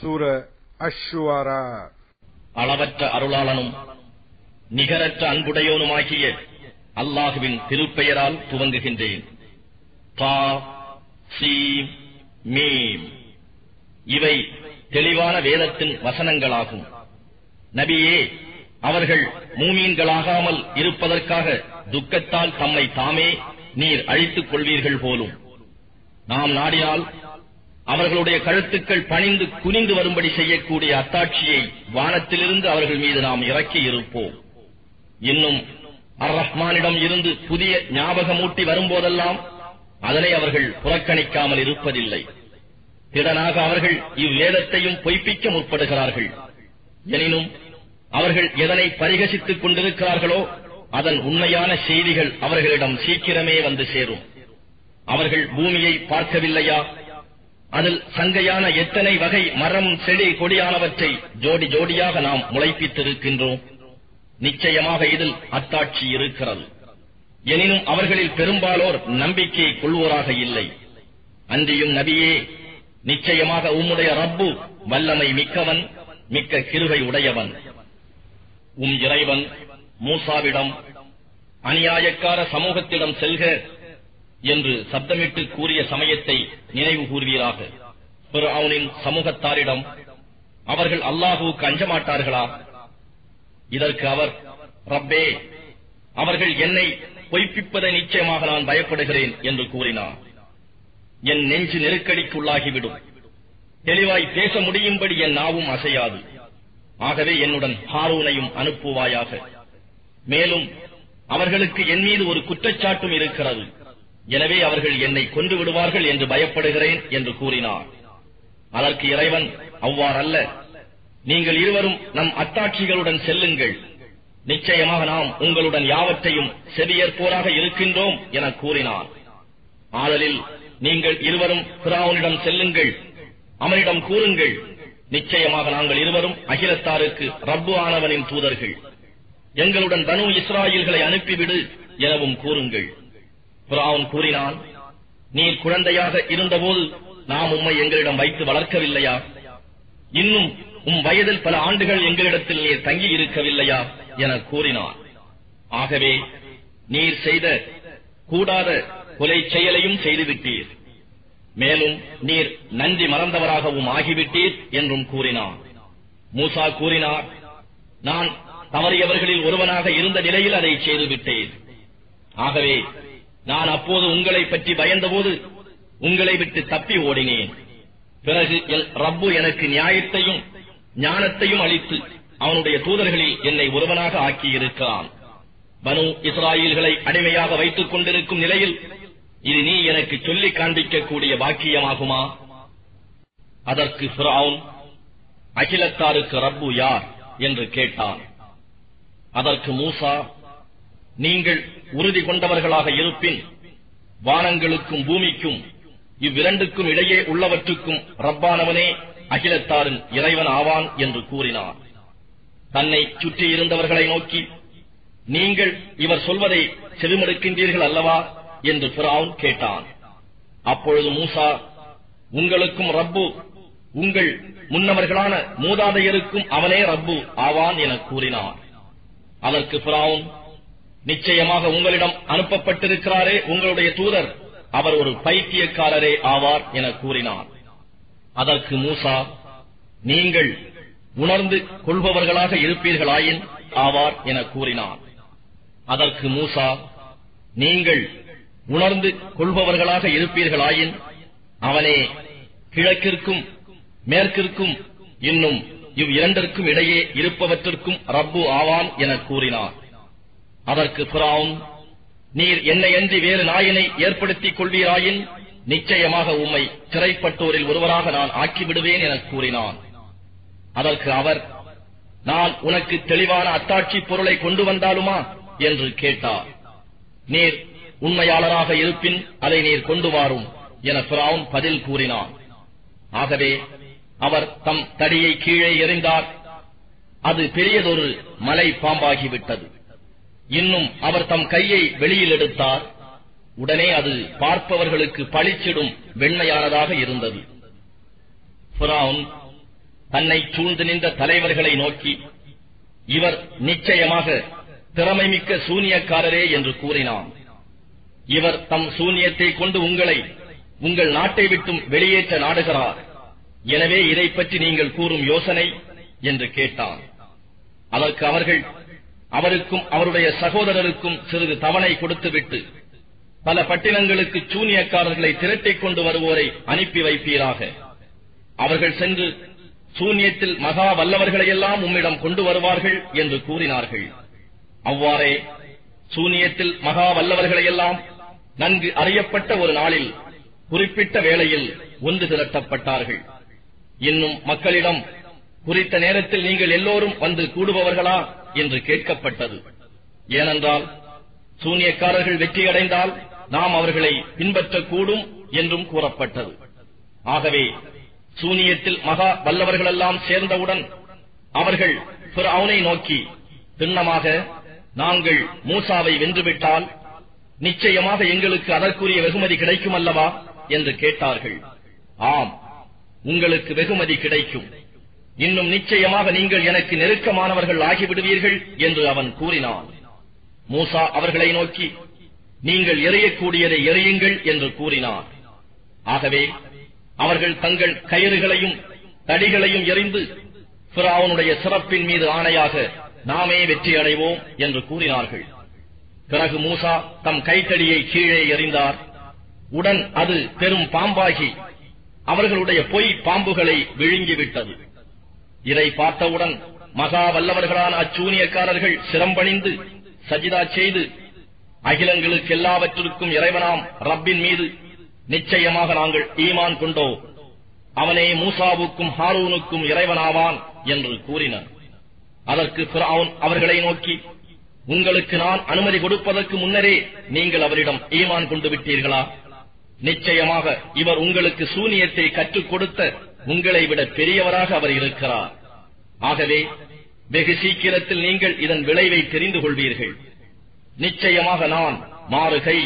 சூர அஷ்ஷுவாரா. அளவற்ற அருளாளனும் நிகரற்ற அன்புடையோனுமாகிய அல்லாஹுவின் திருப்பெயரால் துவங்குகின்றேன். சீம் மீம். இவை தெளிவான வேதத்தின் வசனங்களாகும். நபியே அவர்கள் மூமீன்களாகாமல் இருப்பதற்காக துக்கத்தால் தம்மை தாமே நீர் அழித்துக் கொள்வீர்கள் போலும். நாம் நாடினால் அவர்களுடைய கழுத்துக்கள் பணிந்து குனிந்து வரும்படி செய்யக்கூடிய அத்தாட்சியை வானத்திலிருந்து அவர்கள் மீது நாம் இறக்கி இருப்போம். இன்னும் அர் ரஹ்மானிடம் இருந்து புதிய ஞாபகமூட்டி வரும்போதெல்லாம் அதனை அவர்கள் புறக்கணிக்காமல் இருப்பதில்லை. திடனாக அவர்கள் இவ்வேதத்தையும் பொய்ப்பிக்க முற்படுகிறார்கள். எனினும் அவர்கள் எதனை பரிகசித்துக் கொண்டிருக்கிறார்களோ அதன் உண்மையான செய்திகள் அவர்களிடம் சீக்கிரமே வந்து சேரும். அவர்கள் பூமியை பார்க்கவில்லையா? அதில் சங்கையான எத்தனை வகை மரம் செடி கொடியானவற்றை ஜோடி ஜோடியாக நாம் முளைப்பித்திருக்கின்றோம். நிச்சயமாக இதில் அத்தாட்சி இருக்கிறது. எனினும் அவர்களில் பெரும்பாலோர் நம்பிக்கை கொள்வோராக இல்லை. அன்றியும் நபியே நிச்சயமாக உம்முடைய ரப்பு வல்லமை மிக்கவன் மிக்க கிருகை உடையவன். உம் இறைவன் மூசாவிடம் அநியாயக்கார சமூகத்திடம் செல்க. என்று சப்தமிட்டு கூறிய சமயத்தை நினைவு கூறுவீராக அவனின் சமூகத்தாரிடம் அவர்கள் அல்லாஹுவுக்கு அஞ்சமாட்டார்களா? இதற்கு அவர் ரப்பே அவர்கள் என்னை பொய்ப்பிப்பதை நிச்சயமாக நான் பயப்படுகிறேன் என்று கூறினார். என் நெஞ்சு நெருக்கடிக்குள்ளாகிவிடும். தெளிவாய் பேச முடியும்படி என் நாவும் அசையாது. ஆகவே என்னுடன் ஹாரூனையும் அனுப்புவாயாக. மேலும் அவர்களுக்கு என் மீது ஒரு குற்றச்சாட்டும் இருக்கிறது. எனவே அவர்கள் என்னை கொன்று விடுவார்கள் என்று பயப்படுகிறேன் என்று கூறினார். அதற்கு இறைவன் அவ்வாறல்ல நீங்கள் இருவரும் நம் அத்தாட்சிகளுடன் செல்லுங்கள். நிச்சயமாக நாம் உங்களுடன் யாவற்றையும் செவியேற்போராக இருக்கின்றோம் என கூறினார். ஆதலில் நீங்கள் இருவரும் பிராவனிடம் செல்லுங்கள். அவனிடம் கூறுங்கள். நிச்சயமாக நாங்கள் இருவரும் அகிலத்தாருக்கு ரப்பு ஆனவனின் தூதர்கள். எங்களுடன் பனு இஸ்ராயல்களை அனுப்பிவிடு எனவும் கூறுங்கள். பிராவுன் கூறினான் நீர் குழந்தையாக இருந்தபோது நாம் உம்மை எங்களிடம் வைத்து வளர்க்கவில்லையா? இன்னும் உம் வயதில் பல ஆண்டுகள் எங்களிடத்தில் நீர் தங்கி இருக்கவில்லையா? என கூறினார் ஆகவே நீர் செய்த கூடாத கொலை செயலையும் செய்துவிட்டீர். மேலும் நீர் நன்றி மறந்தவராகவும் ஆகிவிட்டீர் என்றும் கூறினார் மூசா கூறினார் நான் தவறியவர்களில் ஒருவனாக இருந்த நிலையில் அதை செய்துவிட்டேன். ஆகவே நான் அப்போது உங்களை பற்றி பயந்தபோது உங்களை விட்டு தப்பி ஓடினேன். பிறகு எல் ரப்பு எனக்கு நியாயத்தையும் ஞானத்தையும் அளித்து அவனுடைய தூதர்களில் என்னை ஒருவனாக ஆக்கியிருக்கிறான். பனு இஸ்ராயல்களை அடிமையாக வைத்துக் கொண்டிருக்கும் நிலையில் இது நீ எனக்கு சொல்லி காண்பிக்கக்கூடிய வாக்கியமாகுமா அதற்கு ஃபிரவுன் அகிலத்தாருக்கு ரப்பு யார்? என்று கேட்டான். அதற்கு மூசா நீங்கள் உறுதி கொண்டவர்களாக இருப்பின் வானங்களுக்கும் பூமிக்கும் இவ்விரண்டுக்கும் இடையே உள்ளவற்றுக்கும் ரப்பானவனே அகிலத்தாரின் இறைவன் ஆவான் என்று கூறினார். தன்னை சுற்றி இருந்தவர்களை நோக்கி நீங்கள் இவர் சொல்வதை செவிமடுக்கின்றீர்கள் அல்லவா? என்று பிராவுன் கேட்டான். அப்பொழுது மூசா உங்களுக்கும் ரப்பு உங்கள் முன்னவர்களான மூதாதையருக்கும் அவனே ரப்பு ஆவான் என கூறினார். அதற்கு பிராவுன் நிச்சயமாக உங்களிடம் அனுப்பப்பட்டிருக்கிறாரே உங்களுடைய தூதர். அவர் ஒரு பைத்தியக்காரரே ஆவார் என கூறினார். அதற்கு மூசா நீங்கள் உணர்ந்து கொள்பவர்களாக இருப்பீர்களாயின் ஆவார் என கூறினார். அதற்கு மூசா நீங்கள் உணர்ந்து கொள்பவர்களாக இருப்பீர்களாயின் அவனே கிழக்கிற்கும் மேற்கிற்கும் இன்னும் இவ் இரண்டிற்கும் இடையே இருப்பவற்றிற்கும் ரப்பு ஆவான் என கூறினார். அதற்கு பிராவுன் நீர் என்னையன்றி வேறு நாயினை ஏற்படுத்திக் கொள்வீராயின் நிச்சயமாக உம்மை சிறைப்பட்டோரில் ஒருவராக நான் ஆக்கிவிடுவேன் என கூறினான். அதற்கு அவர் நான் உனக்கு தெளிவான அத்தாட்சி பொருளை கொண்டு வந்தாலுமா? என்று கேட்டார். நீர் உண்மையாளராக இருப்பின் அதை நீர் கொண்டு வாரும் என பிராவுன் பதில் கூறினான். ஆகவே அவர் தம் தடியை கீழே எறிந்தார். அது பெரியதொரு மலை பாம்பாகிவிட்டது இன்னும் அவர் தம் கையை வெளியில் எடுத்தார். உடனே அது பார்ப்பவர்களுக்கு பளிச்சிடும் வெண்மையானதாக இருந்தது. தன்னை சூழ்ந்து நின்ற தலைவர்களை நோக்கி இவர் நிச்சயமாக திறமைமிக்க சூனியக்காரரே என்று கூறினான். இவர் தம் சூனியத்தை கொண்டு உங்களை உங்கள் நாட்டை விட்டும் வெளியேற்ற நாடுகிறார். எனவே இதை பற்றி நீங்கள் கூறும் யோசனை என்று கேட்டான். அதற்கு அவர்கள் அவருக்கும் அவருடைய சகோதரருக்கும் சிறிது தவணை கொடுத்துவிட்டு பல பட்டினங்களுக்கு சூனியக்காரர்களை திரட்டிக் கொண்டு வருவோரை அனுப்பி வைப்பீராக. அவர்கள் சென்று சூன்யத்தில் மகா வல்லவர்களையெல்லாம் உம்மிடம் கொண்டு வருவார்கள் என்று கூறினார்கள். அவ்வாறே சூனியத்தில் மகா வல்லவர்களையெல்லாம் நன்கு அறியப்பட்ட ஒரு நாளில் குறிப்பிட்ட வேளையில் ஒன்று திரட்டப்பட்டார்கள். இன்னும் மக்களிடம் குறித்த நேரத்தில் நீங்கள் எல்லோரும் வந்து கூடுபவர்களா? என்று கேட்கப்பட்டது. ஏனென்றால் சூனியக்காரர்கள் வெற்றியடைந்தால் நாம் அவர்களை பின்பற்றக்கூடும் என்றும் கூறப்பட்டது. ஆகவே சூனியத்தில் மகா வல்லவர்களெல்லாம் சேர்ந்தவுடன் அவர்கள் பிற அவனை நோக்கி திண்ணமாக நாங்கள் மூசாவை வென்றுவிட்டால் நிச்சயமாக எங்களுக்கு அதற்குரிய வெகுமதி கிடைக்கும் அல்லவா என்று கேட்டார்கள். ஆம் உங்களுக்கு வெகுமதி கிடைக்கும். இன்னும் நிச்சயமாக நீங்கள் எனக்கு நெருக்கமானவர்கள் ஆகிவிடுவீர்கள் என்று அவன் கூறினான். மூசா அவர்களை நோக்கி நீங்கள் எறியக்கூடியதை எறியுங்கள் என்று கூறினார் ஆகவே அவர்கள் தங்கள் கயிறுகளையும் தடிகளையும் எறிந்து பிராவனுடைய சிறப்பின் மீது ஆணையாக நாமே வெற்றி அடைவோம் என்று கூறினார்கள். பிறகு மூசா தம் கைத்தடியை கீழே எறிந்தார். உடன் அது பெரும் பாம்பாகி அவர்களுடைய பொய் பாம்புகளை விழுங்கிவிட்டது. இதை பார்த்தவுடன் மகா வல்லவர்களான அச்சூனியக்காரர்கள் சிரம்பணிந்து சஜிதா செய்து அகிலங்களுக்கு எல்லாவற்றிற்கும் இறைவனாம் ரப்பின் மீது நிச்சயமாக நாங்கள் ஈமான் கொண்டோ அவனே மூசாவுக்கும் ஹாரூனுக்கும் இறைவனாவான் என்று கூறினர். அதற்கு பிராவுன் அவர்களை நோக்கி உங்களுக்கு நான் அனுமதி கொடுப்பதற்கு முன்னரே நீங்கள் அவரிடம் ஈமான் கொண்டு விட்டீர்களா? நிச்சயமாக இவர் உங்களுக்கு சூனியத்தை கற்றுக் கொடுத்த உங்களை விட பெரியவராக அவர் இருக்கிறார். ஆகவே வெகு சீக்கிரத்தில் நீங்கள் இதன் விளைவை தெரிந்து கொள்வீர்கள். நிச்சயமாக நான் மாறுகை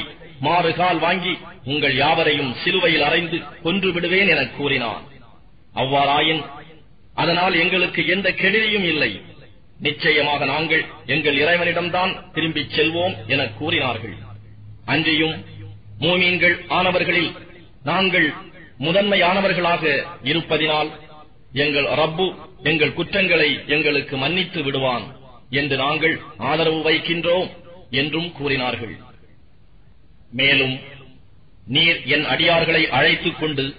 மாறுகால் வாங்கி உங்கள் யாவரையும் சிலுவையில் அறைந்து கொன்று விடுவேன் என கூறினான். அவ்வாறாயின் அதனால் எங்களுக்கு எந்த கெடுதியும் இல்லை. நிச்சயமாக நாங்கள் எங்கள் இறைவனிடம்தான் திரும்பிச் செல்வோம் என கூறினார்கள். அன்றியும் மூமீன்கள் ஆனவர்களில் நாங்கள் முதன்மையானவர்களாக இருப்பதினால் எங்கள் ரப்பு எங்கள் குற்றங்களை எங்களுக்கு மன்னித்து விடுவான் என்று நாங்கள் ஆதரவு வைக்கின்றோம் என்றும் கூறினார்கள். மேலும் நீர் என் அடியார்களை அழைத்துக் கொண்டு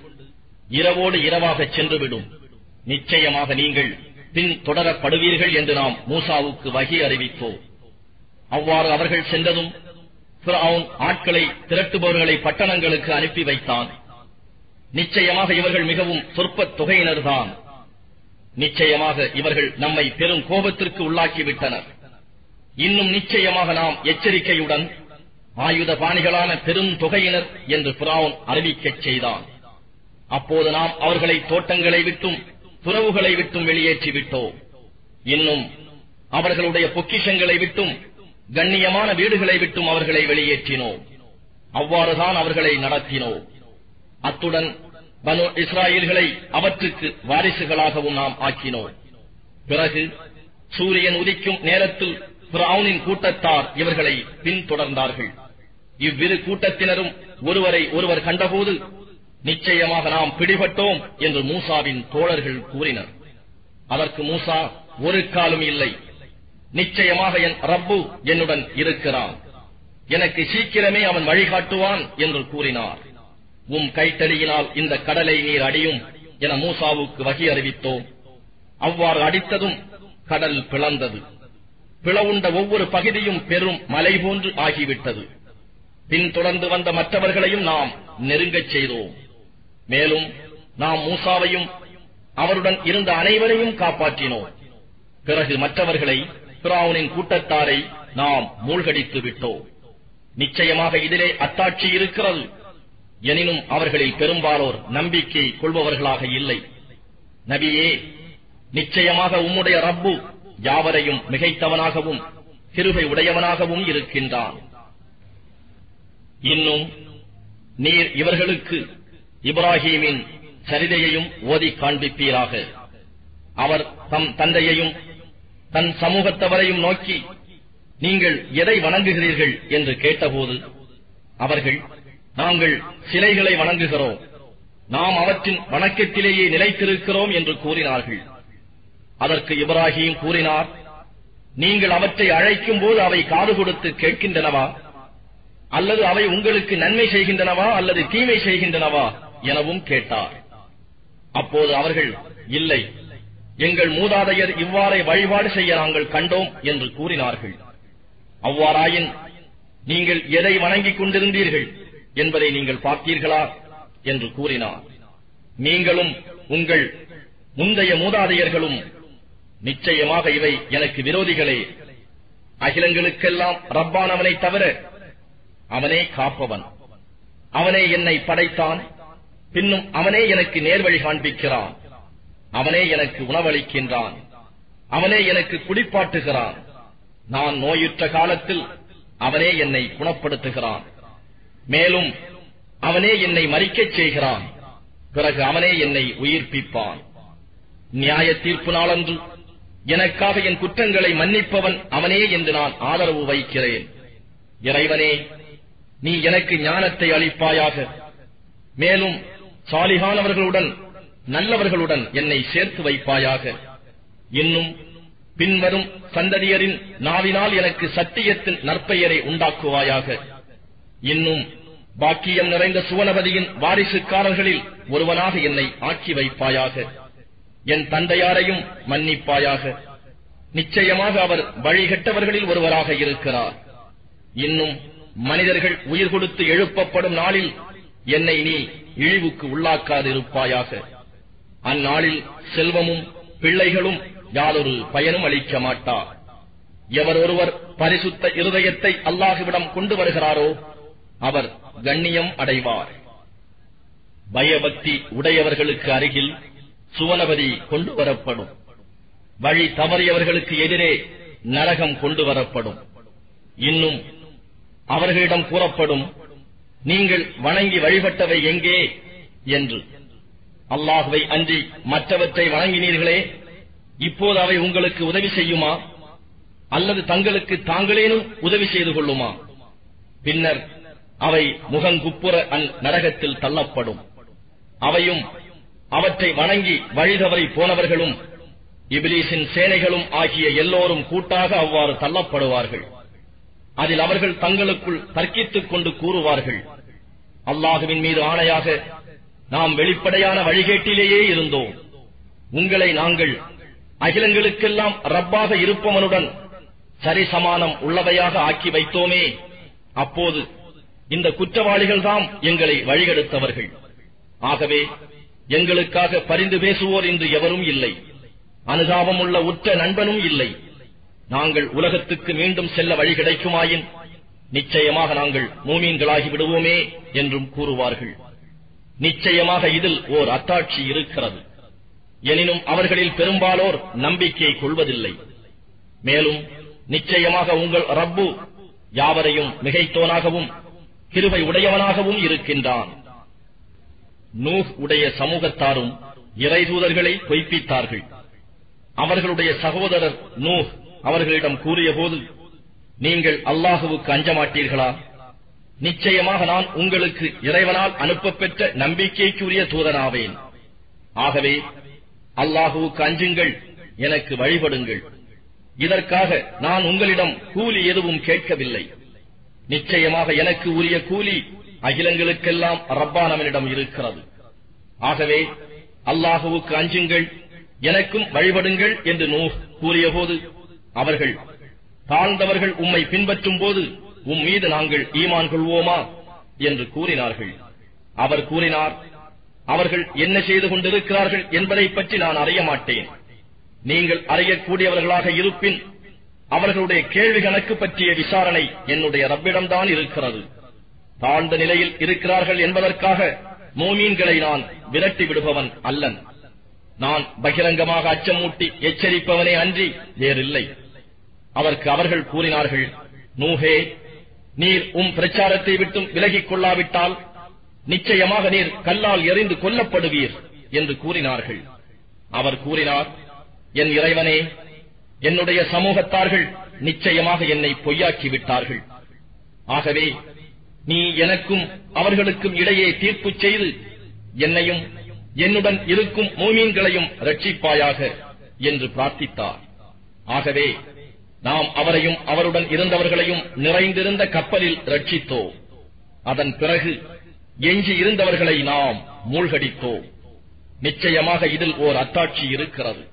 இரவோடு இரவாகச் சென்றுவிடும். நிச்சயமாக நீங்கள் பின் தொடரப்படுவீர்கள் என்று நாம் மூசாவுக்கு வகி அறிவித்தோம் அவ்வாறு அவர்கள் சென்றதும் பிறவுன் ஆட்களை திரட்டுபவர்களை பட்டணங்களுக்கு அனுப்பி வைத்தான். நிச்சயமாக இவர்கள் மிகவும் சொற்பத் தொகையினர்தான் நிச்சயமாக இவர்கள் நம்மை பெரும் கோபத்திற்கு உள்ளாக்கிவிட்டனர். இன்னும் நிச்சயமாக நாம் எச்சரிக்கையுடன் ஆயுத பாணிகளான பெரும் தொகையினர் என்று புறாவும் அறிவிக்கச் செய்தான். அப்போது நாம் அவர்களை தோட்டங்களை விட்டும் துறவுகளை விட்டும் வெளியேற்றி விட்டோம் இன்னும் அவர்களுடைய பொக்கிஷங்களை விட்டும் கண்ணியமான வீடுகளை விட்டும் அவர்களை வெளியேற்றினோம். அவ்வாறுதான் அவர்களை நடத்தினோம். அத்துடன் பனு இஸ்ராயல்களை அவற்றுக்கு வாரிசுகளாகவும் நாம் ஆக்கினோம். பிறகு சூரியன் உதிக்கும் நேரத்தில் பிரவுனின் கூட்டத்தார் இவர்களை பின்தொடர்ந்தார்கள். இவ்விரு கூட்டத்தினரும் ஒருவரை ஒருவர் கண்டபோது நிச்சயமாக நாம் பிடிபட்டோம் என்று மூசாவின் தோழர்கள் கூறினர். அதற்கு மூசா ஒரு காலும் இல்லை. நிச்சயமாக என் ரப்பு என்னுடன் இருக்கிறான். எனக்கு சீக்கிரமே அவன் வழிகாட்டுவான் என்று கூறினார். உம் கைத்தடியினால் இந்த கடலை நீர் அடியும் என மூசாவுக்கு வகி அறிவித்தோம். அவ்வாறு அடித்ததும் கடல் பிளந்தது. பிளவுண்ட ஒவ்வொரு பகுதியும் பெரும் மலை போன்று ஆகிவிட்டது. பின்தொடர்ந்து வந்த மற்றவர்களையும் நாம் நெருங்கச் செய்தோம். மேலும் நாம் மூசாவையும் அவருடன் இருந்த அனைவரையும் காப்பாற்றினோம். பிறகு மற்றவர்களை பிராவுனின் கூட்டத்தாரை நாம் மூழ்கடித்து விட்டோம். நிச்சயமாக இதிலே அத்தாட்சி இருக்கிறது. எனினும் அவர்களில் பெரும்பாலோர் நம்பிக்கை கொள்பவர்களாக இல்லை. நபியே நிச்சயமாக உம்முடைய ரப்பு யாவரையும் மிகைத்தவனாகவும் கிருபை உடையவனாகவும் இருக்கின்றான். இன்னும் நீர் இவர்களுக்கு இப்ராஹீமின் சரிதையையும் ஓதி காண்பிப்பீராக. அவர் தம் தந்தையையும் தன் சமூகத்தவரையும் நோக்கி நீங்கள் எதை வணங்குகிறீர்கள்? என்று கேட்டபோது அவர்கள் நாங்கள் சிலைகளை வணங்குகிறோம். நாம் அவற்றின் வணக்கத்திலேயே நிலைத்திருக்கிறோம் என்று கூறினார்கள். அதற்கு இப்ராஹிம் கூறினார் நீங்கள் அவற்றை அழைக்கும் போது அவை காது கொடுத்து கேட்கின்றனவா? அல்லது அவை உங்களுக்கு நன்மை செய்கின்றனவா அல்லது தீமை செய்கின்றனவா? எனவும் கேட்டார். அப்போது அவர்கள் இல்லை எங்கள் மூதாதையர் இவ்வாறே வழிபாடு செய்ய நாங்கள் கண்டோம் என்று கூறினார்கள். அவ்வாறாயின் நீங்கள் எதை வணங்கிக் கொண்டிருந்தீர்கள்? என்பதை நீங்கள் பார்த்தீர்களா என்று கூறினார். நீங்களும் உங்கள் முந்தைய மூதாதையர்களும் நிச்சயமாக இவை எனக்கு விரோதிகளே. அகிலங்களுக்கெல்லாம் ரப்பானவனை தவிர அவனே காப்பவன். அவனே என்னை படைத்தான். பின்னும் அவனே எனக்கு நேர்வழி காண்பிக்கிறான். அவனே எனக்கு உணவளிக்கின்றான். அவனே எனக்கு குடிப்பாட்டுகிறான் நான் நோயுற்ற காலத்தில் அவனே என்னை குணப்படுத்துகிறான். மேலும் அவனே என்னை மறிக்கச் செய்கிறான். பிறகு அவனே என்னை உயிர்ப்பிப்பான். நியாய தீர்ப்பு நாளன்று எனக்காக என் குற்றங்களை மன்னிப்பவன் அவனே என்று நான் ஆதரவு வைக்கிறேன். இறைவனே நீ எனக்கு ஞானத்தை அளிப்பாயாக. மேலும் சாலிகானவர்களுடன் நல்லவர்களுடன் என்னை சேர்த்து வைப்பாயாக. இன்னும் பின்வரும் சந்ததியரின் நாவினால் எனக்கு சத்தியத்தின் நற்பெயரை உண்டாக்குவாயாக. இன்னும் பாக்கியம் நிறைந்த சுவனபதியின் வாரிசுக்காரர்களில் ஒருவனாக என்னை ஆக்கி வைப்பாயாக. என் தந்தையாரையும் மன்னிப்பாயாக. நிச்சயமாக அவர் வழிகட்டவர்களில் ஒருவராக இருக்கிறார். இன்னும் மனிதர்கள் உயிர் கொடுத்து எழுப்பப்படும் நாளில் என்னை நீ இழிவுக்கு உள்ளாக்காதிருப்பாயாக. அந்நாளில் செல்வமும் பிள்ளைகளும் யாரொரு பயனும் அளிக்க மாட்டார் எவர் ஒருவர் பரிசுத்த இருதயத்தை அல்லாஹுவிடம் கொண்டு வருகிறாரோ அவர் கண்ணியம் அடைவார். பயபக்தி உடையவர்களுக்கு அருகில் சுவனபதி கொண்டு வரப்படும். வழி தவறியவர்களுக்கு எதிரே நரகம் கொண்டு வரப்படும். இன்னும் அவர்களிடம் கூறப்படும் நீங்கள் வணங்கி வழிபட்டவை எங்கே? என்று. அல்லாஹுவை அன்றி மற்றவற்றை வணங்கினீர்களே இப்போது அவை உங்களுக்கு உதவி செய்யுமா? அல்லது தங்களுக்கு தாங்களேனும் உதவி செய்து கொள்ளுமா? பின்னர் அவை முகங்குப்புற அந் நரகத்தில் தள்ளப்படும். அவையும் அவற்றை வணங்கி வழிதவறி போனவர்களும் இபிலீசின் சேனைகளும் ஆகிய எல்லோரும் கூட்டாக அவ்வாறு தள்ளப்படுவார்கள். அதில் அவர்கள் தங்களுக்குள் தர்க்கித்துக் கொண்டு கூறுவார்கள் அல்லாஹுவின் மீது ஆணையாக நாம் வெளிப்படையான வழிகேட்டிலேயே இருந்தோம். உங்களை நாங்கள் அகிலங்களுக்கெல்லாம் ரப்பாக இருப்பவனுடன் சரிசமானம் உள்ளவையாக ஆக்கி வைத்தோமே. அப்போது இந்த குற்றவாளிகள்தாம் எங்களை வழிகெடுத்தவர்கள். ஆகவே எங்களுக்காக பரிந்து பேசுவோர் இன்று எவரும் இல்லை. அனுதாபம் உள்ள உற்ற நண்பனும் இல்லை. நாங்கள் உலகத்துக்கு மீண்டும் செல்ல வழி கிடைக்குமாயின் நிச்சயமாக நாங்கள் மூமீன்களாகி விடுவோமே என்றும் கூறுவார்கள். நிச்சயமாக இதில் ஓர் அத்தாட்சி இருக்கிறது. எனினும் அவர்களில் பெரும்பாலோர் நம்பிக்கை கொள்வதில்லை. மேலும் நிச்சயமாக உங்கள் ரப்பு யாவரையும் மிகைத்தோனாகவும் கிருபை உடையவனாகவும் இருக்கின்றான். நூஹ் உடைய சமூகத்தாரும் இறைதூதர்களை பொய்ப்பித்தார்கள். அவர்களுடைய சகோதரர் நூஹ் அவர்களிடம் கூறியபோது நீங்கள் அல்லாஹுவுக்கு அஞ்சமாட்டீர்களா? நிச்சயமாக நான் உங்களுக்கு இறைவனால் அனுப்பப்பெற்ற நம்பிக்கைக்குரிய தூதனாவேன். ஆகவே அல்லாஹுவுக்கு அஞ்சுங்கள் எனக்கு வழிபடுங்கள். இதற்காக நான் உங்களிடம் கூலி எதுவும் கேட்கவில்லை. நிச்சயமாக எனக்கு உரிய கூலி அகிலங்களுக்கெல்லாம் ரப்பானவனிடம் இருக்கிறது. ஆகவே அல்லாஹுவுக்கு அஞ்சுங்கள் எனக்கும் வழிபடுங்கள் என்று நூ கூறியபோது அவர்கள் தாழ்ந்தவர்கள் உம்மை பின்பற்றும் போது உம் மீது நாங்கள் ஈமான் கொள்வோமா என்று கூறினார்கள். அவர் கூறினார் அவர்கள் என்ன செய்து கொண்டிருக்கிறார்கள் என்பதை பற்றி நான் அறிய மாட்டேன். நீங்கள் அறியக்கூடியவர்களாக இருப்பின் அவர்களுடைய கேள்வி கணக்கு பற்றிய விசாரணை என்னுடைய ரப்பிடம்தான் இருக்கிறது. தாழ்ந்த நிலையில் இருக்கிறார்கள் என்பதற்காக மோமீன்களை நான் விரட்டி விடுபவன் அல்லன். நான் பகிரங்கமாக அச்சமூட்டி எச்சரிப்பவனே அன்றி வேறில்லை. அதற்கு அவர்கள் கூறினார்கள் நூஹே நீர் உம் பிரச்சாரத்தை விட்டும் விலகிக் கொள்ளாவிட்டால் நிச்சயமாக நீர் கல்லால் எறிந்து கொல்லப்படுவீர் என்று கூறினார்கள். அவர் கூறினார் என் இறைவனே என்னுடைய சமூகத்தார்கள் நிச்சயமாக என்னை பொய்யாக்கி விட்டார்கள் ஆகவே நீ எனக்கும் அவர்களுக்கும் இடையே தீர்ப்பு செய்து என்னையும் என்னுடன் இருக்கும் மூமீன்களையும் ரட்சிப்பாயாக என்று பிரார்த்தித்தார். ஆகவே நாம் அவரையும் அவருடன் இருந்தவர்களையும் நிறைந்திருந்த கப்பலில் ரட்சித்தோம் அதன் பிறகு எஞ்சி இருந்தவர்களை நாம் மூழ்கடித்தோம். நிச்சயமாக இதில் ஓர் அத்தாட்சி இருக்கிறது.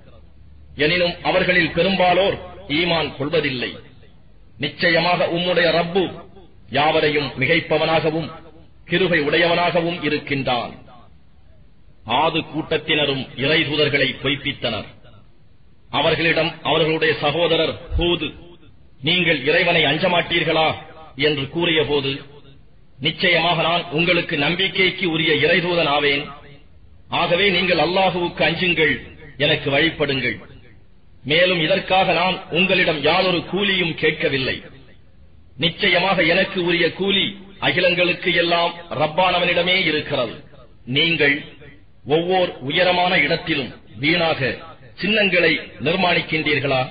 எனினும் அவர்களில் பெரும்பாலோர் ஈமான் கொள்வதில்லை. நிச்சயமாக உம்முடைய ரப்பு யாவரையும் மிகைப்பவனாகவும் கிருகை உடையவனாகவும் இருக்கின்றான். ஆது கூட்டத்தினரும் இறை தூதர்களை பொய்ப்பித்தனர். அவர்களிடம் அவர்களுடைய சகோதரர் ஹூது நீங்கள் இறைவனை அஞ்சமாட்டீர்களா என்று கூறியபோது நிச்சயமாக நான் உங்களுக்கு நம்பிக்கைக்கு உரிய இறைதூதன் ஆவேன். ஆகவே நீங்கள் அல்லாஹுவுக்கு அஞ்சுங்கள் எனக்கு வழிபடுங்கள். மேலும் இதற்காக நான் உங்களிடம் யாதொரு கூலியும் கேட்கவில்லை. நிச்சயமாக எனக்கு உரிய கூலி அகிலங்களுக்கு எல்லாம் ரப்பானவனிடமே இருக்கிறது. நீங்கள் ஒவ்வொரு உயரமான இடத்திலும் வீணாக சின்னங்களை நிர்மாணிக்கின்றீர்களா?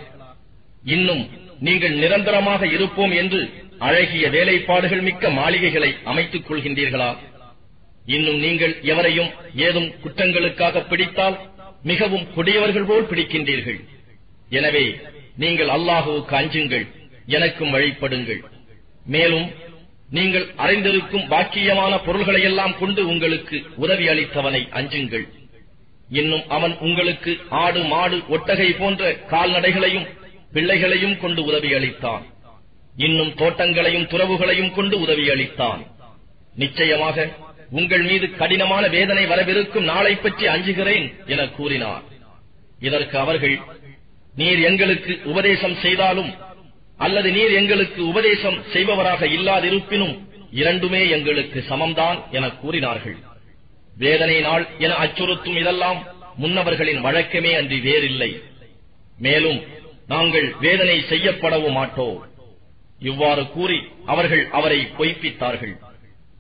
இன்னும் நீங்கள் நிரந்தரமாக இருப்போம் என்று அழகிய வேலைப்பாடுகள் மிக்க மாளிகைகளை அமைத்துக் கொள்கின்றீர்களா? இன்னும் நீங்கள் எவரையும் ஏதும் குற்றங்களுக்காக பிடித்தால் மிகவும் கொடியவர்கள் போல் பிடிக்கின்றீர்கள். எனவே நீங்கள் அல்லாஹுவுக்கு அஞ்சுங்கள் எனக்கும் வழிபடுங்கள். மேலும் நீங்கள் அறிந்திருக்கும் பாக்கியமான பொருள்களையெல்லாம் கொண்டு உங்களுக்கு உதவி அளித்தவனை அஞ்சுங்கள். இன்னும் அவன் உங்களுக்கு ஆடு மாடு ஒட்டகை போன்ற கால்நடைகளையும் பிள்ளைகளையும் கொண்டு உதவி அளித்தான். இன்னும் தோட்டங்களையும் துறவுகளையும் கொண்டு உதவி அளித்தான். நிச்சயமாக உங்கள் மீது கடினமான வேதனை வரவிருக்கும் நாளை பற்றி அஞ்சுகிறேன் என கூறினார். இதற்கு அவர்கள் நீர் எங்களுக்கு உபதேசம் செய்தாலும் அல்லது நீர் எங்களுக்கு உபதேசம் செய்பவராக இல்லாதிருப்பினும் இரண்டுமே எங்களுக்கு சமம்தான் என கூறினார்கள். வேதனை நாள் என அச்சுறுத்தும் இதெல்லாம் முன்னவர்களின் வழக்கமே அன்றி வேறில்லை. மேலும் நாங்கள் வேதனை செய்யப்படவும் மாட்டோம். இவ்வாறு கூறி அவர்கள் அவரை பொய்ப்பித்தார்கள்.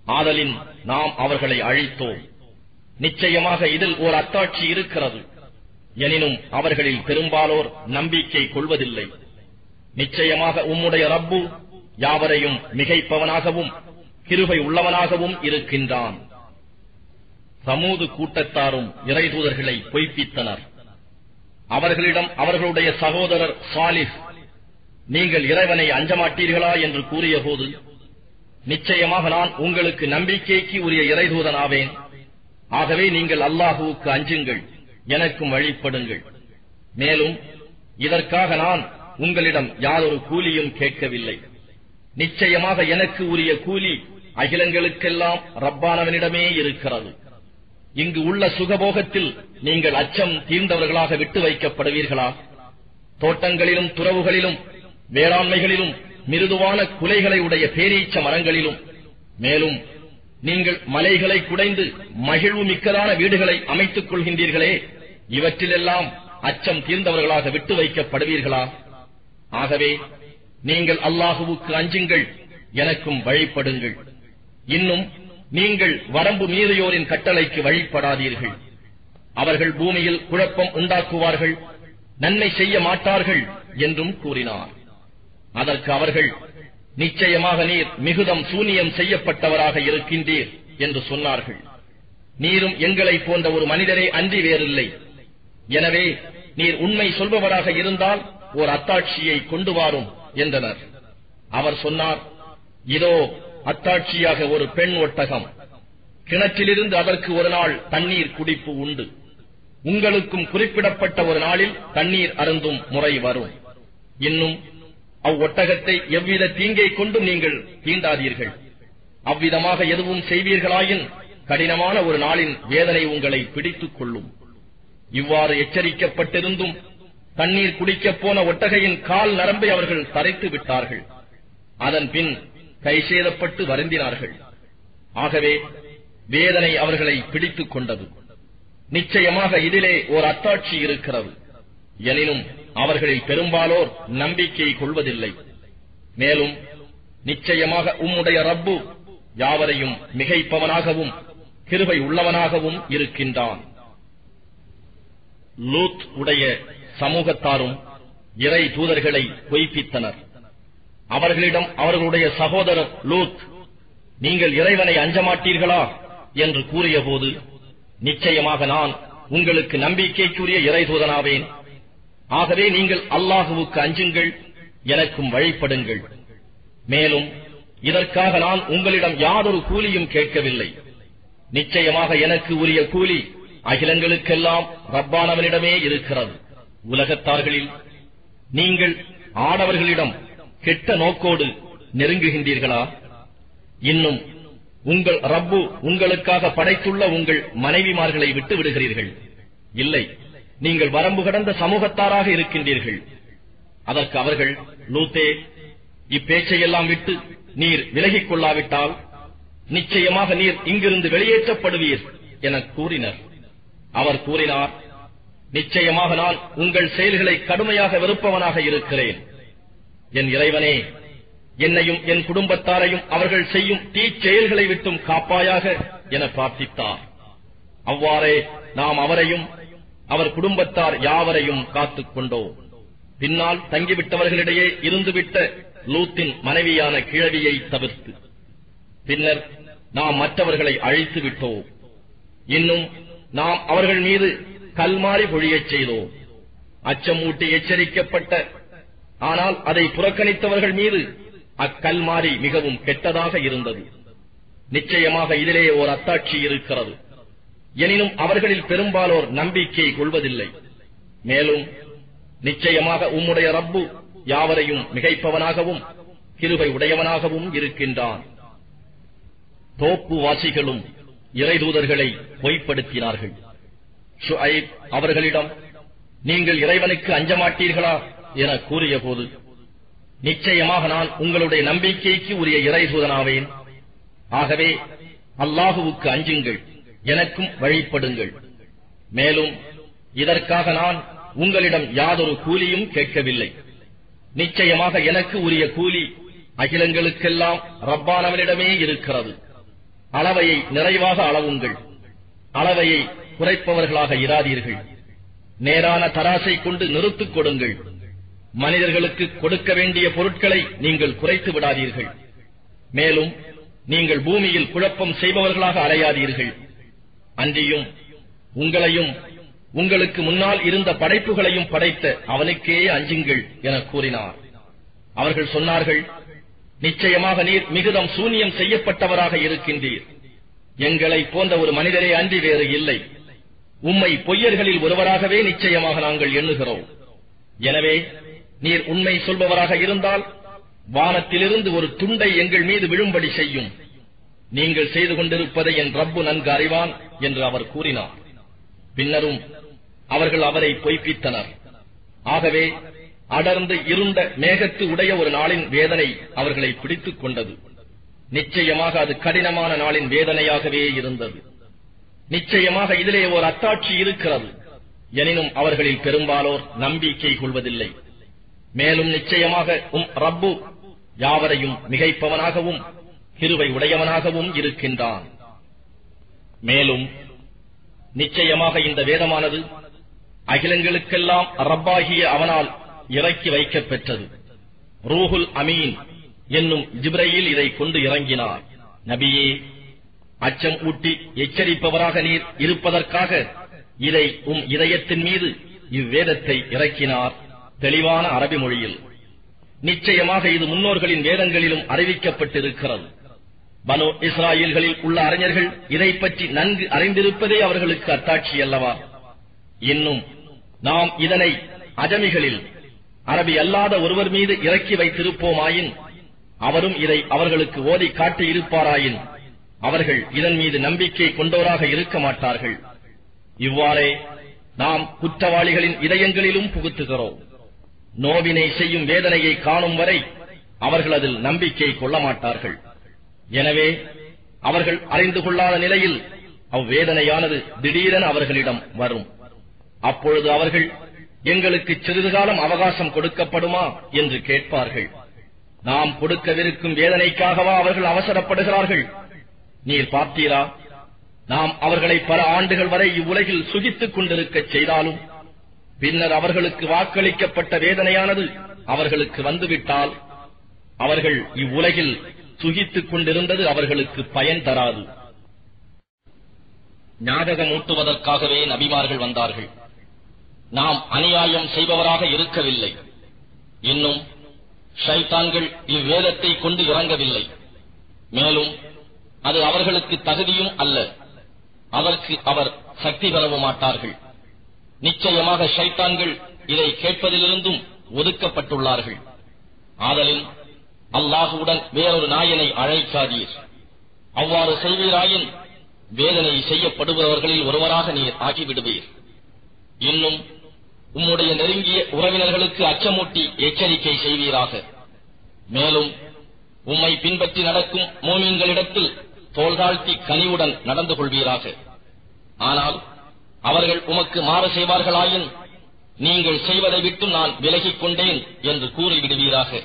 ஆதலின் நாம் அவர்களை அழித்தோம். நிச்சயமாக இதில் ஓர் அத்தாட்சி இருக்கிறது. எனினும் அவர்களில் பெரும்பாலோர் நம்பிக்கை கொள்வதில்லை. நிச்சயமாக உம்முடைய ரப்பு யாவரையும் மிகைப்பவனாகவும் கிருபை உள்ளவனாகவும் இருக்கின்றான். சமூது கூட்டத்தாரும் இறைதூதர்களை பொய்ப்பித்தனர். அவர்களிடம் அவர்களுடைய சகோதரர் சாலிஹ் நீங்கள் இறைவனை அஞ்சமாட்டீர்களா என்று கூறியபோது நிச்சயமாக நான் உங்களுக்கு நம்பிக்கைக்கு உரிய இறைதூதனாவேன் ஆகவே நீங்கள் அல்லாஹுவுக்கு அஞ்சுங்கள். எனக்கும் வழிபடுங்கள். மேலும் இதற்காக நான் உங்களிடம் யாரொரு கூலியும் கேட்கவில்லை. நிச்சயமாக எனக்கு உரிய கூலி அகிலங்களுக்கெல்லாம் ரப்பானவனிடமே இருக்கிறது. இங்கு உள்ள சுகபோகத்தில் நீங்கள் அச்சம் தீர்ந்தவர்களாக விட்டு வைக்கப்படுவீர்களா? தோட்டங்களிலும் துறவுகளிலும் வேளாண்மைகளிலும் மிருதுவான குலைகளை உடைய பேரீச்ச மரங்களிலும். மேலும் நீங்கள் மலைகளை குடைந்து மகிழ்வு மிக்கதான வீடுகளை அமைத்துக் கொள்கின்றீர்களே இவற்றிலெல்லாம் அச்சம் தீர்ந்தவர்களாக விட்டு வைக்கப்படுவீர்களா? ஆகவே நீங்கள் அல்லாஹுவுக்கு அஞ்சுங்கள் எனக்கும் வழிபடுங்கள். இன்னும் நீங்கள் வரம்பு மீறியோரின் கட்டளைக்கு வழிபடாதீர்கள். அவர்கள் பூமியில் குழப்பம் உண்டாக்குவார்கள் நன்மை செய்ய மாட்டார்கள் என்றும் கூறினார். அதற்கு அவர்கள் நிச்சயமாக நீர் மிகுதம் சூனியம் செய்யப்பட்டவராக இருக்கின்றீர் என்று சொன்னார்கள். நீரும் எங்களைப் போன்ற ஒரு மனிதரே அன்றி வேறில்லை. எனவே நீர் உண்மை சொல்பவராக இருந்தால் ஓர் அத்தாட்சியை கொண்டு வாரும் என்றனர். அவர் சொன்னார் இதோ அத்தாட்சியாக ஒரு பெண் ஒட்டகம். கிணற்றிலிருந்து அதற்கு ஒரு நாள் தண்ணீர் குடிப்பு உண்டு. உங்களுக்கும் குறிப்பிடப்பட்ட ஒரு நாளில் தண்ணீர் அருந்தும் முறை வரும். இன்னும் அவ்வொட்டகத்தை எவ்வித தீங்கை கொண்டும் நீங்கள் தீண்டாதீர்கள். அவ்விதமாக எதுவும் செய்வீர்களாயின் கடினமான ஒரு நாளின் வேதனை உங்களை பிடித்துக் கொள்ளும். இவ்வாறு எச்சரிக்கப்பட்டிருந்தும் தண்ணீர் குடிக்கப் போன ஒட்டகையின் கால் நரம்பை அவர்கள் தரைத்து விட்டார்கள். அதன் பின் கைசேதப்பட்டு வருந்தினார்கள். ஆகவே வேதனை அவர்களை பிடித்துக் கொண்டது. நிச்சயமாக இதிலே ஓர் அத்தாட்சி இருக்கிறது. எனினும் அவர்களில் பெரும்பாலோர் நம்பிக்கை கொள்வதில்லை. மேலும் நிச்சயமாக உம்முடைய ரப்பு யாவரையும் மிகைப்பவனாகவும் கிருபை உள்ளவனாகவும் இருக்கின்றான். லூத் உடைய சமூகத்தாரும் இறை தூதர்களை பொய்ப்பித்தனர். அவர்களிடம் அவர்களுடைய சகோதரர் லூத் நீங்கள் இறைவனை அஞ்சமாட்டீர்களா? என்று கூறியபோது நிச்சயமாக நான் உங்களுக்கு நம்பிக்கைக்குரிய இறை தூதனாவேன். ஆகவே நீங்கள் அல்லாஹுவுக்கு அஞ்சுங்கள் எனக்கும் வழிபடுங்கள். மேலும் இதற்காக நான் உங்களிடம் யாதொரு கூலியும் கேட்கவில்லை. நிச்சயமாக எனக்கு உரிய கூலி அகிலங்களுக்கெல்லாம் ரப்பானவனிடமே இருக்கிறது. உலகத்தார்களில் நீங்கள் ஆடவர்களிடம் கெட்ட நோக்கோடு நெருங்குகின்றீர்களா? இன்னும் உங்கள் ரப்பு உங்களுக்காக படைத்துள்ள உங்கள் மனைவிமார்களை விட்டு விடுகிறீர்கள். இல்லை நீங்கள் வரம்பு கடந்த சமூகத்தாராக இருக்கின்றீர்கள். அதற்கு அவர்கள் லூத்தே இப்பேச்சையெல்லாம் விட்டு நீர் விலகிக் கொள்ளாவிட்டால் நிச்சயமாக நீர் இங்கிருந்து வெளியேற்றப்படுவீர் என கூறினர். அவர் கூறினார் நிச்சயமாக நான் உங்கள் செயல்களை கடுமையாக வெறுப்பவனாக இருக்கிறேன். என் இறைவனே என்னையும் என் குடும்பத்தாரையும் அவர்கள் செய்யும் தீ செயல்களை விட்டும் காப்பாயாக என பிரார்த்தித்தார். அவ்வாறே நாம் அவரையும் அவர் குடும்பத்தார் யாவரையும் காத்துக் கொண்டோம். பின்னால் தங்கிவிட்டவர்களிடையே இருந்துவிட்ட லூத்தின் மனைவியான கிழவியை தவிர்த்து பின்னர் நாம் மற்றவர்களை அழித்து விட்டோம் இன்னும் நாம் அவர்கள் மீது கல்மாறி பொழியச் செய்தோம். அச்சமூட்டி எச்சரிக்கப்பட்ட ஆனால் அதை புறக்கணித்தவர்கள் மீது அக்கல்மாறி மிகவும் கெட்டதாக இருந்தது. நிச்சயமாக இதிலே ஓர் அத்தாட்சி இருக்கிறது. எனினும் அவர்களில் பெரும்பாலோர் நம்பிக்கை கொள்வதில்லை. மேலும் நிச்சயமாக உம்முடைய ரப்பு யாவரையும் மிகைப்பவனாகவும் கிருபை உடையவனாகவும் இருக்கின்றான். தோப்பு வாசிகளும் இறைதூதர்களை பொய்ப்படுத்தினார்கள். ஷுஐப் அவர்களிடம் நீங்கள் இறைவனுக்கு அஞ்சமாட்டீர்களா? என கூறிய போது நிச்சயமாக நான் உங்களுடைய நம்பிக்கைக்கு உரிய இறைதூதனாவேன் ஆகவே அல்லாஹுவுக்கு அஞ்சுங்கள் எனக்கும் வழிபடுங்கள். மேலும் இதற்காக நான் உங்களிடம் யாதொரு கூலியும் கேட்கவில்லை. நிச்சயமாக எனக்கு உரிய கூலி அகிலங்களுக்கெல்லாம் ரப்பானவனிடமே இருக்கிறது. அளவையை நிறைவாக அளவுங்கள். அளவையை குறைப்பவர்களாக இராதீர்கள். நேரான தராசை கொண்டு நிறுத்துக் கொடுங்கள். மனிதர்களுக்கு கொடுக்க வேண்டிய பொருட்களை நீங்கள் குறைத்து விடாதீர்கள். மேலும் நீங்கள் பூமியில் குழப்பம் செய்பவர்களாக அலையாதீர்கள். அன்றியும் உங்களையும் உங்களுக்கு முன்னால் இருந்த படைப்புகளையும் படைத்த அவனுக்கே அஞ்சுங்கள் என கூறினார். அவர்கள் சொன்னார்கள் நிச்சயமாக நீர் மிகுதம் சூன்யம் செய்யப்பட்டவராக இருக்கின்றீர். எங்களை போன்ற ஒரு மனிதரே அன்றி வேறு இல்லை. உம்மை பொய்யர்களில் ஒருவராகவே நிச்சயமாக நாங்கள் எண்ணுகிறோம். எனவே நீர் உண்மை சொல்பவராக இருந்தால் வானத்திலிருந்து ஒரு துண்டை எங்கள் மீது விழும்படி செய்யும். நீங்கள் செய்து கொண்டிருப்பதை என் ரப்பு நன்கு அறிவான் என்று அவர் கூறினார். பின்னரும் அவர்கள் அவரை பொய்ப்பித்தனர். ஆகவே அடர்ந்து இருண்ட மேகத்து உடைய ஒரு நாளின் வேதனை அவர்களை பிடித்துக் கொண்டது. நிச்சயமாக அது கடினமான நாளின் வேதனையாகவே இருந்தது. நிச்சயமாக இதிலே ஒரு அத்தாட்சி இருக்கிறது. எனினும் அவர்களில் பெரும்பாலோர் நம்பிக்கை கொள்வதில்லை. மேலும் நிச்சயமாக உம் ரப்பு யாவரையும் மிகைப்பவனாகவும் கிருவை உடையவனாகவும் இருக்கின்றான். மேலும் நிச்சயமாக இந்த வேதமானது அகிலங்களுக்கெல்லாம் ரப்பாகிய அவனால் இறக்கி வைக்கப் பெற்றது ரூஹுல் அமீன் என்னும் ஜிப்ரையில் இதை கொண்டு இறங்கினார். நபியே அச்சம் ஊட்டி எச்சரிப்பவராக நீர் இருப்பதற்காக இதை உம் இதயத்தின் மீது இவ்வேதத்தை இறக்கினார் தெளிவான அரபி மொழியில். நிச்சயமாக இது முன்னோர்களின் வேதங்களிலும் அறிவிக்கப்பட்டிருக்கிறது. பனோ இஸ்ராயல்களில் உள்ள அறிஞர்கள் இதை பற்றி நன்கு அறிந்திருப்பதே அவர்களுக்கு அத்தாட்சி அல்லவா? இன்னும் நாம் இதனை அஜமிகளில் அரபி அல்லாத ஒருவர் மீது இறக்கி வைத்திருப்போமாயின் அவரும் இதை அவர்களுக்கு ஓதி காட்டி இருப்பாராயின் அவர்கள் இதன் மீது நம்பிக்கை கொண்டோராக இருக்க மாட்டார்கள். இவ்வாறே நாம் குற்றவாளிகளின் இதயங்களிலும் புகுத்துகிறோம். நோவினை செய்யும் வேதனையை காணும் வரை அவர்கள் அதில் நம்பிக்கை கொள்ள மாட்டார்கள். எனவே அவர்கள் அறிந்து கொள்ளாத நிலையில் அவ்வேதனையானது திடீரென அவர்களிடம் வரும். அப்பொழுது அவர்கள் எங்களுக்கு சிறிது காலம் அவகாசம் கொடுக்கப்படுமா என்று கேட்பார்கள். நாம் கொடுக்கவிருக்கும் வேதனைக்காகவா அவர்கள் அவசரப்படுகிறார்கள்? நீர் பார்த்தீரா? நாம் அவர்களை பல ஆண்டுகள் வரை இவ்வுலகில் சுகித்துக் கொண்டிருக்கச் செய்தாலும் பின்னர் அவர்களுக்கு வாக்களிக்கப்பட்ட வேதனையானது அவர்களுக்கு வந்துவிட்டால் அவர்கள் இவ்வுலகில் சுகித்துக் கொண்டிருந்தது அவர்களுக்கு பயன் தராது. ஞாபகமூட்டுவதற்காகவே நபிமார்கள் வந்தார்கள். நாம் அநியாயம் செய்பவராக இருக்கவில்லை. இன்னும் ஷைத்தான்கள் இவ்வேதத்தை கொண்டு இறங்கவில்லை. மேலும் அது அவர்களுக்கு தகுதியும் அல்ல. அதற்கு அவர் சக்தி பெறவும் மாட்டார்கள். நிச்சயமாக ஷைத்தான்கள் இதை கேட்பதிலிருந்தும் ஒதுக்கப்பட்டுள்ளார்கள். ஆதலின் அல்லாஹுவுடன் வேறொரு நாயனை அழைக்காதீர். அவ்வாறு செய்வீராயின் வேதனை செய்யப்படுபவர்களில் ஒருவராக நீர் ஆகிவிடுவீர். இன்னும் உம்முடைய நெருங்கிய உறவினர்களுக்கு அச்சமூட்டி எச்சரிக்கை செய்வீராக. மேலும் உம்மை பின்பற்றி நடக்கும் மோமீன்களிடத்தில் தோள்தாழ்த்தி கனிவுடன் நடந்து கொள்வீராக. ஆனால் அவர்கள் உமக்கு மாறு செய்வார்களாயின் நீங்கள் செய்வதை விட்டு நான் விலகிக் கொண்டேன் என்று கூறிவிடுவீராக.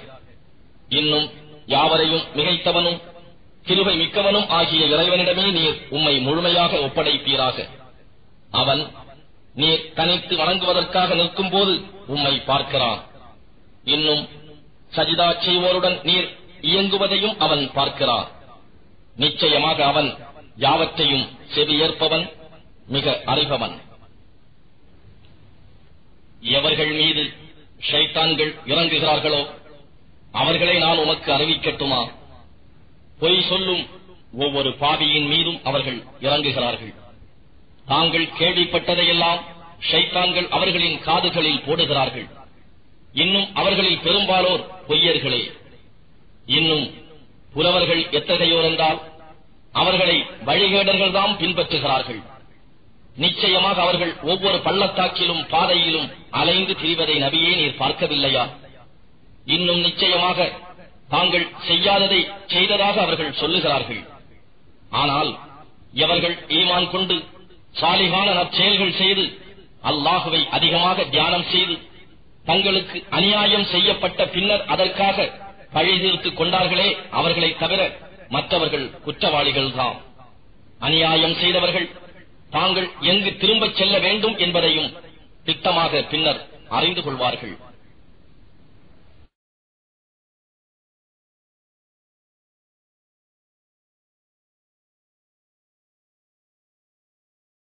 இன்னும் யாவரையும் மிகைத்தவனும் கிருபை மிக்கவனும் ஆகிய இறைவனிடமே நீர் உம்மை முழுமையாக ஒப்படைப்பீராக. அவன் நீர் தனித்து வணங்குவதற்காக நிற்கும்போது உம்மை பார்க்கிறான். இன்னும் சஜிதா செய்வோருடன் நீர் இயங்குவதையும் அவன் பார்க்கிறான். நிச்சயமாக அவன் யாவற்றையும் செவியேற்பவன் மிக அறிபவன். எவர்கள் மீது ஷைத்தான்கள் இறங்குகிறார்களோ அவர்களை நான் உனக்கு அறிவிக்கட்டுமா? பொய் சொல்லும் ஒவ்வொரு பாவியின் மீதும் அவர்கள் இறங்குகிறார்கள். தாங்கள் கேள்விப்பட்டதையெல்லாம் ஷைத்தான்கள் அவர்களின் காதுகளில் போடுகிறார்கள். இன்னும் அவர்களில் பெரும்பாலோர் பொய்யர்களே. இன்னும் புலவர்கள் எத்தகையோர் என்றால் அவர்களை வழிகேடர்கள்தாம் பின்பற்றுகிறார்கள். நிச்சயமாக அவர்கள் ஒவ்வொரு பள்ளத்தாக்கிலும் பாதையிலும் அலைந்து திரிவதை நபியே நீர் பார்க்கவில்லையா? இன்னும் நிச்சயமாக தாங்கள் செய்யாததை செய்ததாக அவர்கள் சொல்லுகிறார்கள். ஆனால் எவர்கள் ஈமான் கொண்டு சாலிகான நற்செயல்கள் செய்து அல்லாஹுவை அதிகமாக தியானம் செய்து தங்களுக்கு அநியாயம் செய்யப்பட்ட பின்னர் அதற்காக பழி தீர்த்துக் கொண்டார்களே அவர்களை தவிர மற்றவர்கள் குற்றவாளிகள்தாம் அநியாயம் செய்தவர்கள் தாங்கள் எங்கு திரும்பச் செல்ல வேண்டும் என்பதையும் திட்டமாக பின்னர் அறிந்து கொள்வார்கள்.